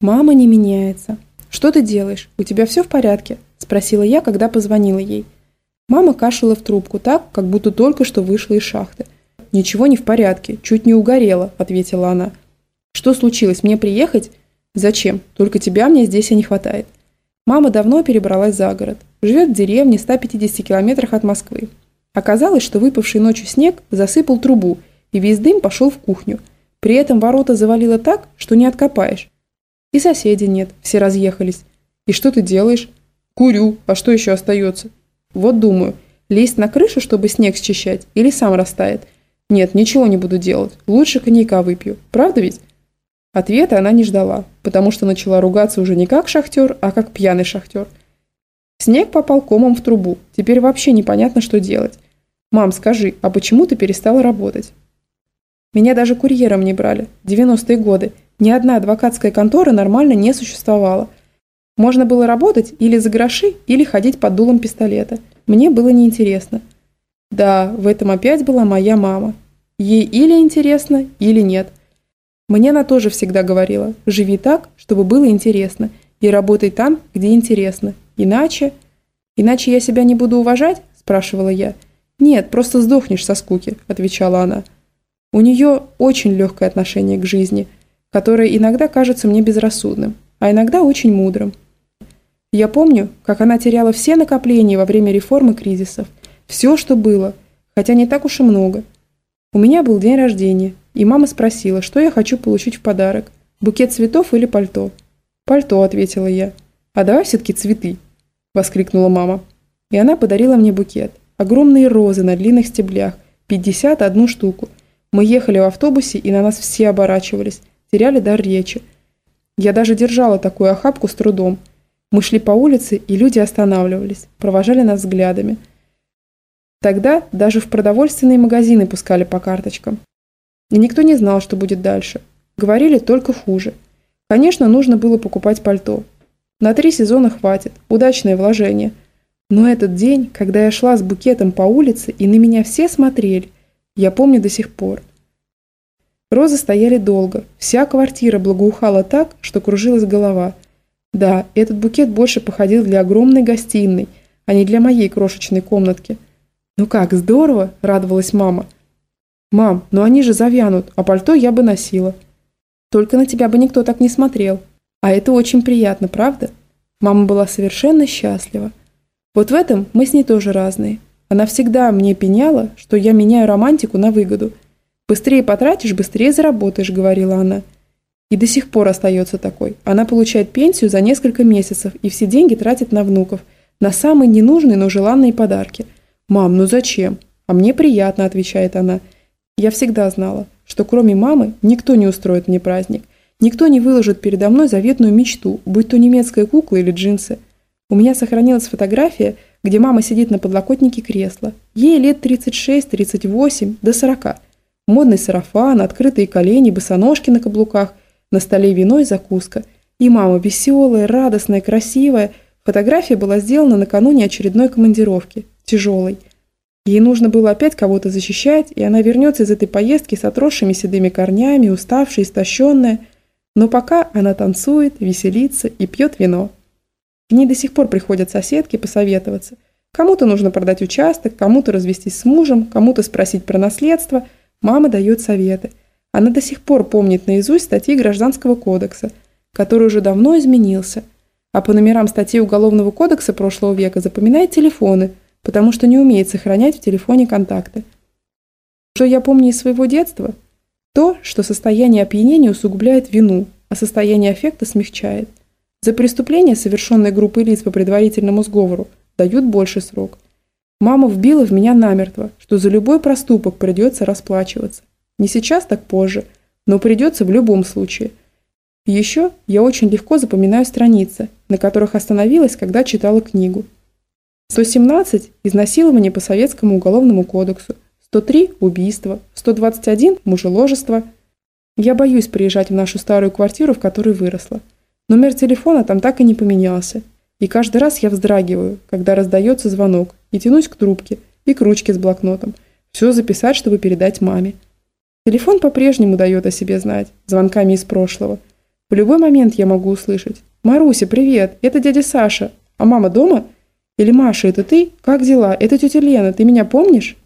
Мама не меняется. «Что ты делаешь? У тебя все в порядке?» – спросила я, когда позвонила ей. Мама кашляла в трубку так, как будто только что вышла из шахты. «Ничего не в порядке, чуть не угорела», – ответила она. «Что случилось, мне приехать?» «Зачем? Только тебя мне здесь и не хватает». Мама давно перебралась за город. Живет в деревне в 150 километрах от Москвы. Оказалось, что выпавший ночью снег засыпал трубу, и весь дым пошел в кухню. При этом ворота завалило так, что не откопаешь. И соседей нет, все разъехались. И что ты делаешь? Курю, а что еще остается? Вот думаю, лезть на крышу, чтобы снег счищать, или сам растает? Нет, ничего не буду делать, лучше коньяка выпью, правда ведь? Ответа она не ждала, потому что начала ругаться уже не как шахтер, а как пьяный шахтер. Снег попал комом в трубу, теперь вообще непонятно, что делать. «Мам, скажи, а почему ты перестала работать?» Меня даже курьером не брали, 90-е годы, ни одна адвокатская контора нормально не существовала. Можно было работать или за гроши, или ходить под дулом пистолета. Мне было неинтересно. Да, в этом опять была моя мама. Ей или интересно, или нет. Мне она тоже всегда говорила, живи так, чтобы было интересно, и работай там, где интересно. Иначе... Иначе я себя не буду уважать? Спрашивала я. Нет, просто сдохнешь со скуки, отвечала она. У нее очень легкое отношение к жизни – которое иногда кажется мне безрассудным, а иногда очень мудрым. Я помню, как она теряла все накопления во время реформы кризисов, все, что было, хотя не так уж и много. У меня был день рождения, и мама спросила, что я хочу получить в подарок, букет цветов или пальто. «Пальто», — ответила я. «А давай все-таки цветы», — воскликнула мама. И она подарила мне букет. Огромные розы на длинных стеблях, 51 штуку. Мы ехали в автобусе, и на нас все оборачивались теряли дар речи. Я даже держала такую охапку с трудом. Мы шли по улице, и люди останавливались, провожали нас взглядами. Тогда даже в продовольственные магазины пускали по карточкам. И никто не знал, что будет дальше. Говорили только хуже. Конечно, нужно было покупать пальто. На три сезона хватит, удачное вложение. Но этот день, когда я шла с букетом по улице, и на меня все смотрели, я помню до сих пор. Розы стояли долго. Вся квартира благоухала так, что кружилась голова. Да, этот букет больше походил для огромной гостиной, а не для моей крошечной комнатки. «Ну как, здорово!» – радовалась мама. «Мам, ну они же завянут, а пальто я бы носила». «Только на тебя бы никто так не смотрел. А это очень приятно, правда?» Мама была совершенно счастлива. Вот в этом мы с ней тоже разные. Она всегда мне пеняла, что я меняю романтику на выгоду – «Быстрее потратишь, быстрее заработаешь», – говорила она. И до сих пор остается такой. Она получает пенсию за несколько месяцев и все деньги тратит на внуков, на самые ненужные, но желанные подарки. «Мам, ну зачем?» «А мне приятно», – отвечает она. Я всегда знала, что кроме мамы никто не устроит мне праздник. Никто не выложит передо мной заветную мечту, будь то немецкая кукла или джинсы. У меня сохранилась фотография, где мама сидит на подлокотнике кресла. Ей лет 36, 38, до 40. Модный сарафан, открытые колени, босоножки на каблуках, на столе вино и закуска. И мама веселая, радостная, красивая. Фотография была сделана накануне очередной командировки, тяжелой. Ей нужно было опять кого-то защищать, и она вернется из этой поездки с отросшими седыми корнями, уставшая, истощенная. Но пока она танцует, веселится и пьет вино. К ней до сих пор приходят соседки посоветоваться. Кому-то нужно продать участок, кому-то развестись с мужем, кому-то спросить про наследство – Мама дает советы. Она до сих пор помнит наизусть статьи Гражданского кодекса, который уже давно изменился. А по номерам статей Уголовного кодекса прошлого века запоминает телефоны, потому что не умеет сохранять в телефоне контакты. Что я помню из своего детства? То, что состояние опьянения усугубляет вину, а состояние аффекта смягчает. За преступление, совершенное группой лиц по предварительному сговору, дают больше срок – Мама вбила в меня намертво, что за любой проступок придется расплачиваться. Не сейчас, так позже, но придется в любом случае. еще я очень легко запоминаю страницы, на которых остановилась, когда читала книгу. 117 – изнасилование по Советскому уголовному кодексу, 103 – убийство, 121 – мужеложество. Я боюсь приезжать в нашу старую квартиру, в которой выросла. Номер телефона там так и не поменялся. И каждый раз я вздрагиваю, когда раздается звонок, и тянусь к трубке и к ручке с блокнотом. Все записать, чтобы передать маме. Телефон по-прежнему дает о себе знать, звонками из прошлого. В любой момент я могу услышать. «Маруся, привет! Это дядя Саша. А мама дома?» Или «Маша, это ты? Как дела? Это тетя Лена. Ты меня помнишь?»